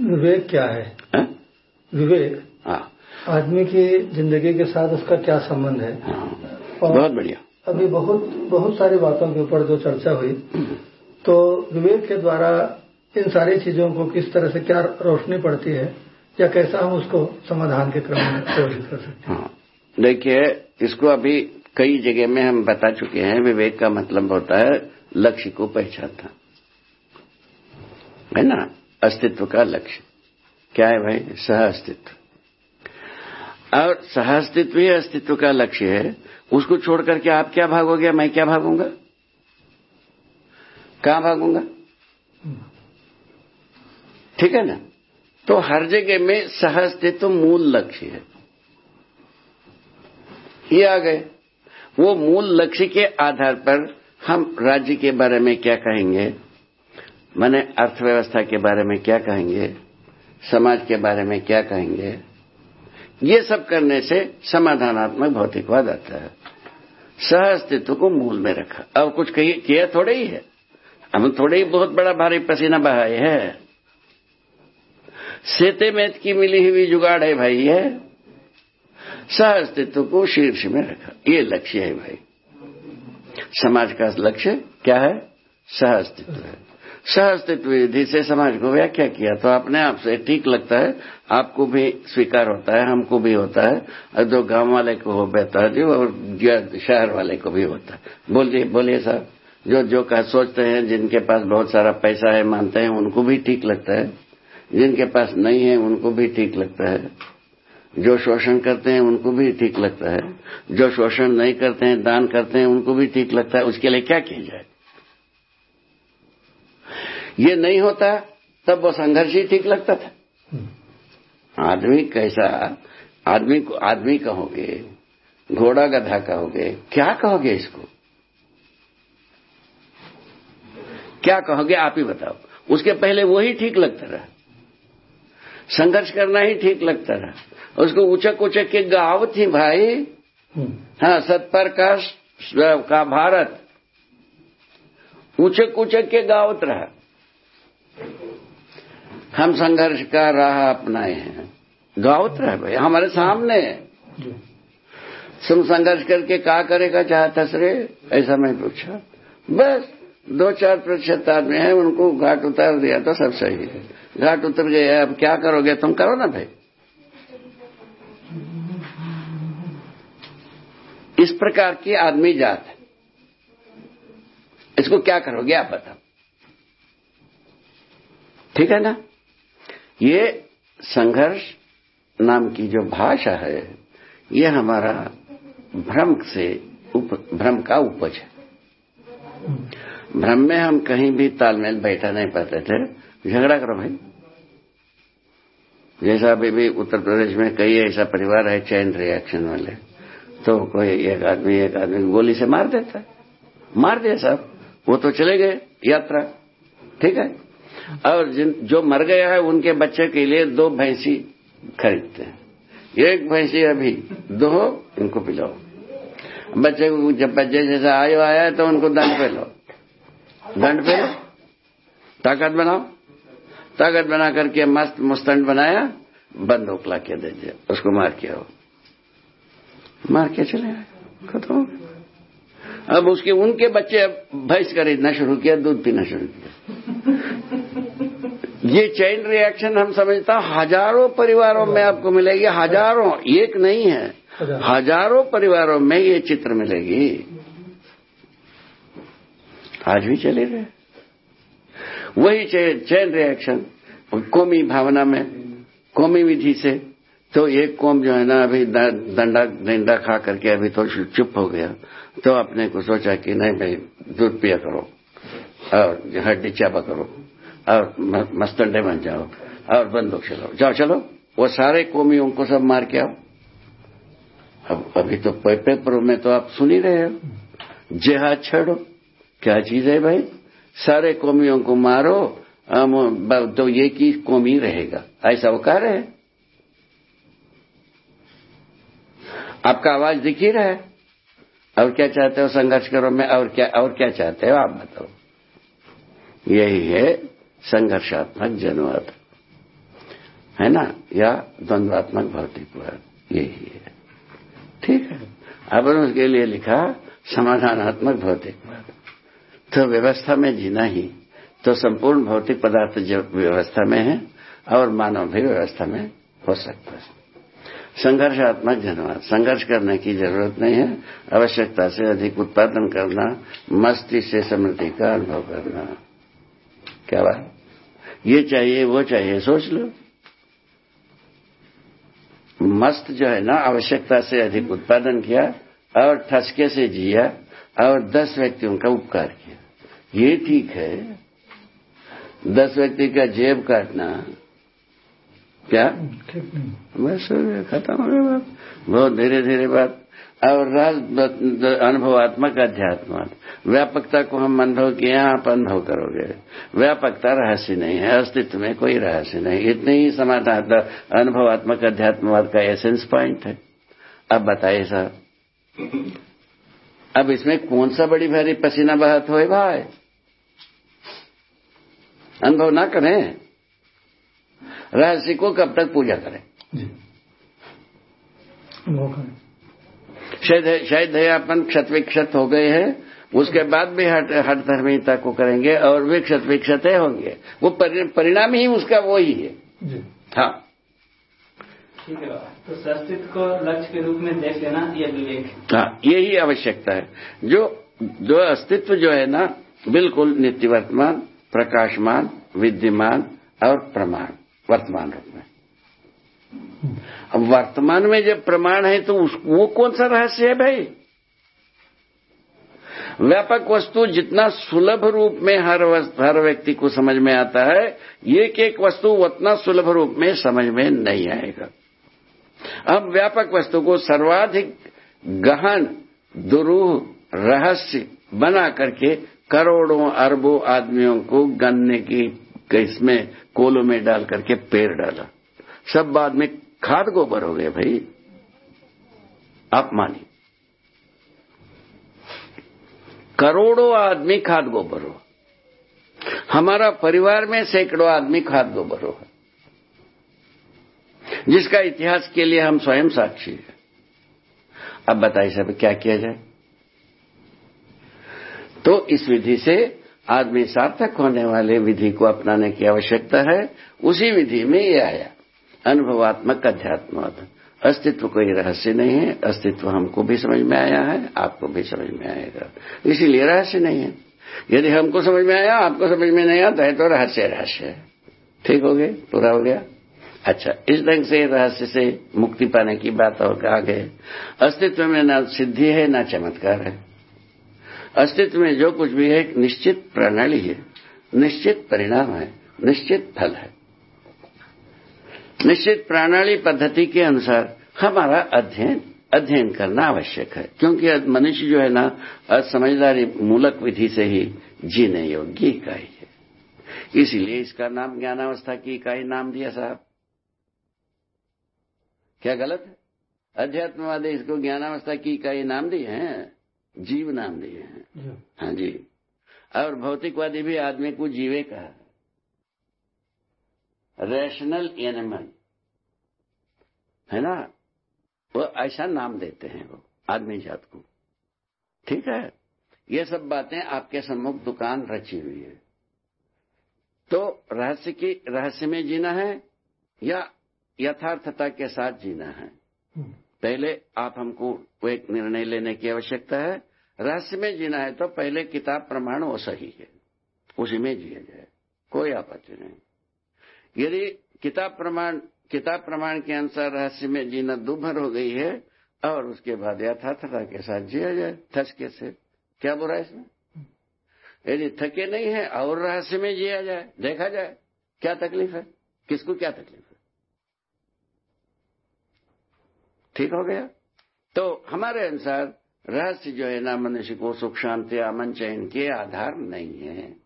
विवेक क्या है? हा? विवेक। हाँ। आदमी की ज़िंदगी के साथ उसका क्या संबंध है? हाँ। और बहुत बढ़िया। अभी बहुत बहुत सारी बातों के ऊपर जो चर्चा हुई तो विवेक के द्वारा इन सारी चीज़ों को किस तरह से क्या रोशनी पड़ती है या कैसा हम उसको समाधान के क्रम में प्रयोजित कर सकते हैं? हाँ। देखिए इसको अभी कई जगह में हम बता चुके हैं विवेक का मतलब होता है लक्ष्य को पहचानना। है ना? अस्तित्व का लक्ष्य। क्या है भाई? सह अस्तित्व। और सह अस्तित्व ही अस्तित्व का लक्ष्य है। उसको छोड़ करके आप क्या भागोगे? मैं क्या भागूँगा? कहाँ भागूँगा? ठीक है ना? तो हर जगह में सह अस्तित्व मूल लक्ष्य है। ये आ गए। वो मूल लक्ष्य के आधार पर हम राज्य के बारे में क्या कहेंगे? मैंने अर्थव्यवस्था के बारे में क्या कहेंगे? समाज के बारे में क्या कहेंगे? ये सब करने से समाधानात्मक भौतिकवाद आता है। सह अस्तित्व को मूल में रखा। और कुछ कही, किया थोड़े ही है। हम थोड़े ही बहुत बड़ा भारी पसीना बहाए है। सेते मेत की मिली हुई जुगाड़ है भाई है। सह अस्तित्व को शीर्ष में रखा। ये लक्ष्य है भाई। समाज का लक्ष्य क्या है? सह अस्तित्व है। सह अस्तित्व विधि से समाज को व्याख्या किया तो अपने आप से ठीक लगता है, आपको भी स्वीकार होता है, हमको भी होता है, और जो गाँव वाले को हो बेहतर जी और शहर वाले को भी होता है। बोलिए बोलिए साहब, जो जो कह सोचते हैं, जिनके पास बहुत सारा पैसा है, मानते हैं, उनको भी ठीक लगता है। जिनके पास नहीं है, उनको भी ठीक लगता है। जो शोषण करते हैं, उनको भी ठीक लगता है। जो शोषण नहीं करते हैं, दान करते हैं, उनको भी ठीक लगता है। उसके लिए क्या किया जाए? ये नहीं होता तब वो संघर्ष ही ठीक लगता था। आदमी कैसा आदमी को आदमी कहोगे घोड़ा गधा कहोगे क्या कहोगे इसको? क्या कहोगे आप ही बताओ। उसके पहले वो ही ठीक लगता रहा। संघर्ष करना ही ठीक लगता रहा। उसको उचक उचक के गाँव थी भाई। हाँ सतपर का का भारत। उचक उचक के गावत रहा। हम संघर्ष का राह अपनाए हैं। गावत है भाई हमारे सामने। तुम संघर्ष करके क्या करेगा चाहता सरे ऐसा मैं पूछा। बस दो चार प्रतिशत आदमी है उनको घाट उतार दिया तो सब सही है। घाट उतर गए अब क्या करोगे? तुम करो ना भाई। इस प्रकार की आदमी जात है। इसको क्या करोगे आप बताओ? ठीक है ना? ये संघर्ष नाम की जो भाषा है ये हमारा भ्रम से उप, भ्रम का उपज है। भ्रम में हम कहीं भी तालमेल बैठा नहीं पाते थे। झगड़ा करो भाई। जैसा अभी भी उत्तर प्रदेश में कई ऐसा परिवार है चैन रिएक्शन वाले तो कोई एक आदमी एक आदमी गोली से मार देता मार दिया साहब वो तो चले गए यात्रा। ठीक है? और जिन, जो मर गया है, उनके बच्चे के लिए दो भैंसी खरीदते हैं। एक भैंसी अभी, दो इनको पिलाओ। बच्चे को जब बच्चे जैसा आयो आया है तो उनको दंड पे लो दंड पे ताकत बनाओ। ताकत बना करके मस्त मुस्तंड बनाया बंदूक ला के दे दिया। उसको मार के आओ। मार के चले खत्म हो अब उसके, उनके बच्चे भैंस खरीदना शुरू किया, दूध पीना शुरू किया। ये चैन रिएक्शन हम समझता हज़ारों परिवारों में आपको मिलेगी हज़ारों एक नहीं है हज़ारों। परिवारों में ये चित्र मिलेगी। आज भी चले रहे वही चैन रिएक्शन कौमी भावना में कौमी विधि से तो एक कौम जो है ना अभी दंडा डंडा खा करके अभी तो चुप हो गया तो अपने को सोचा कि नहीं भाई दूध पिया करो और हड्डी चापा करो। और मस्तंडे बन जाओ और बंदूक चलाओ। जाओ, चलो। वो सारे कौमियों को सब मार के आओ। अब, अभी तो पेपरों में तो आप सुन ही रहे हो। जेहाद छेड़ो। क्या चीज़ है भाई? सारे कौमियों को मारो। तो ये की कौम रहेगा। ऐसा वो कह रहे हैं। आपका आवाज़ दिख ही रहा है। और क्या चाहते हो संघर्ष करो? में और क्या और क्या चाहते हो आप बताओ। यही है संघर्षात्मक जनवाद है ना? या द्वंद्वात्मक भौतिकवाद यही है। ठीक है। अब उसके लिए लिखा, समाधानात्मक भौतिकवाद तो व्यवस्था में जीना ही। तो संपूर्ण भौतिक पदार्थ व्यवस्था में है, और मानव भी व्यवस्था में हो सकता है। संघर्षात्मक जनवाद संघर्ष करने की ज़रूरत नहीं है। आवश्यकता से अधिक उत्पादन करना, मस्ती से समृद्धि का अनुभव करना। क्या बात? ये चाहिए वो चाहिए सोच लो। मस्त जो है ना आवश्यकता से अधिक उत्पादन किया और ठसके से जिया और दस व्यक्तियों का उपकार किया। ये ठीक है। दस व्यक्ति का जेब काटना। क्या? बस खत्म हो गया बात। बहुत धीरे धीरे बात। और राज अनुभवात्मक अध्यात्म। व्यापकता को हम अनुभव किए, आप अनुभव करोगे। व्यापकता रहस्य नहीं है, अस्तित्व में कोई रहस्य नहीं। इतने ही समाधान अनुभवात्मक अध्यात्मवाद का एसेंस पॉइंट है। अब बताइए साहब अब इसमें कौन सा बड़ी भारी पसीना बहत हो भाई? अनुभव ना करें। रहस्य को कब तक पूजा करें। शायद शायद अपन क्षत विक्षत हो गए हैं उसके बाद भी हट हट धर्मिता को करेंगे और वे क्षत विक्षत होंगे। वो परिणाम ही उसका वो ही। है हाँ। ठीक है तो संस्कृत को लक्ष्य के रूप में देख लेना ये विवेक हाँ यही आवश्यकता है। जो जो अस्तित्व जो है ना बिल्कुल नित्य वर्तमान प्रकाशमान विद्यमान और प्रमाण वर्तमान रूप में। अब वर्तमान में जब प्रमाण है तो उस, वो कौन सा रहस्य है भाई? व्यापक वस्तु जितना सुलभ रूप में हर हर व्यक्ति को समझ में आता है एक एक वस्तु उतना सुलभ रूप में समझ में नहीं आएगा। अब व्यापक वस्तु को सर्वाधिक गहन दुरूह रहस्य बना करके करोड़ों अरबों आदमियों को गन्ने की इसमें कोलों में डाल करके पेड़ डाला। सब बाद में खाद गोबर हो गए भाई। आप मानिए। करोड़ों आदमी खाद गोबर हो। हमारा परिवार में सैकड़ों आदमी खाद गोबर हो। जिसका इतिहास के लिए हम स्वयं साक्षी हैं। अब बताइए सब क्या किया जाए? तो इस विधि से आदमी सार्थक होने वाले विधि को अपनाने की आवश्यकता है। उसी विधि में ये आया। अनुभवात्मक अध्यात्मवाद अस्तित्व कोई रहस्य नहीं है, अस्तित्व हमको भी समझ में आया है, आपको भी समझ में आएगा। इसीलिए रहस्य नहीं है। यदि हमको समझ में आया, आपको समझ में नहीं आता है तो रहस्य रहस्य है। ठीक हो गए पूरा हो गया? अच्छा इस ढंग से रहस्य से मुक्ति पाने की बात और आगे अस्तित्व में न सिद्धि है, न चमत्कार है। अस्तित्व में जो कुछ भी है, एक निश्चित प्रणाली है। निश्चित परिणाम है, निश्चित फल है। निश्चित प्रणाली पद्धति के अनुसार हमारा अध्ययन अध्ययन करना आवश्यक है क्योंकि मनुष्य जो है ना समझदारी मूलक विधि से ही जीने योग्य इकाई है। इसीलिए इसका नाम ज्ञानावस्था की इकाई नाम दिया साहब। क्या गलत है? अध्यात्मवादी इसको ज्ञानावस्था की इकाई नाम दिए हैं जीव नाम दिए हैं। हाँ जी। और भौतिकवादी भी आदमी को जीवे कहा। रैशनल एनिमल है ना? वो ऐसा नाम देते हैं वो आदमी जात को। ठीक है? ये सब बातें आपके सम्मुख दुकान रची हुई है। तो रहस्य की रहस्य में जीना है या यथार्थता के साथ जीना है? पहले आप हमको एक निर्णय लेने की आवश्यकता है। रहस्य में जीना है तो पहले किताब प्रमाण वो सही है। उसी में जिया जाए। कोई आपत्ति नहीं। यदि किताब प्रमाण किताब प्रमाण के अनुसार रहस्य में जीना दुभर हो गई है और उसके बाद यथार्थता के साथ जिया जाए थसके से। क्या बुरा इसमें? यदि थके नहीं है और रहस्य में जिया जाए, देखा जाए, क्या तकलीफ़ है? किसको क्या तकलीफ़ है? ठीक हो गया? तो हमारे अनुसार रहस्य जो है ना, मनुष्य को सुख, शांति अमन चयन के आधार नहीं है।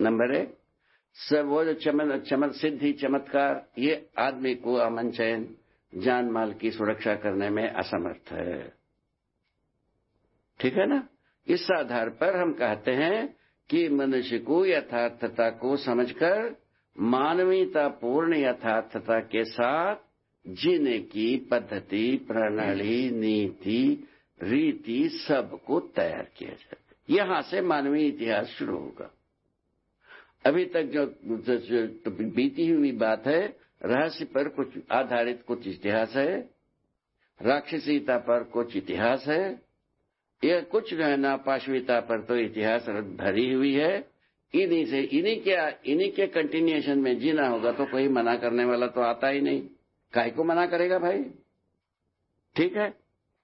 नंबर एक सब वो जो चमन चमत सिद्धि, चमत्कार, ये आदमी को अमन चयन, जान माल की सुरक्षा करने में असमर्थ है। ठीक है ना? इस आधार पर हम कहते हैं कि मनुष्य को यथार्थता को समझकर मानवीयता पूर्ण यथार्थता के साथ जीने की पद्धति, प्रणाली, नीति, रीति सबको तैयार किया जाए। यहाँ से मानवीय इतिहास शुरू होगा। अभी तक जो, जो, जो तो बीती हुई बात है रहस्य पर कुछ आधारित कुछ इतिहास है राक्षसीता पर कुछ इतिहास है यह कुछ रहना पाशविता पर तो इतिहास भरी हुई है इन्हीं से इन्हीं के इन्हीं के कंटिन्यूएशन में जीना होगा तो कोई मना करने वाला तो आता ही नहीं। काय को मना करेगा भाई? ठीक है?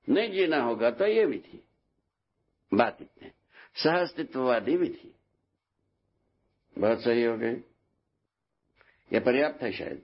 नहीं जीना होगा तो ये थी बात इतने सहअस्तित्ववादी भी बहुत सही हो गई। यह पर्याप्त है शायद।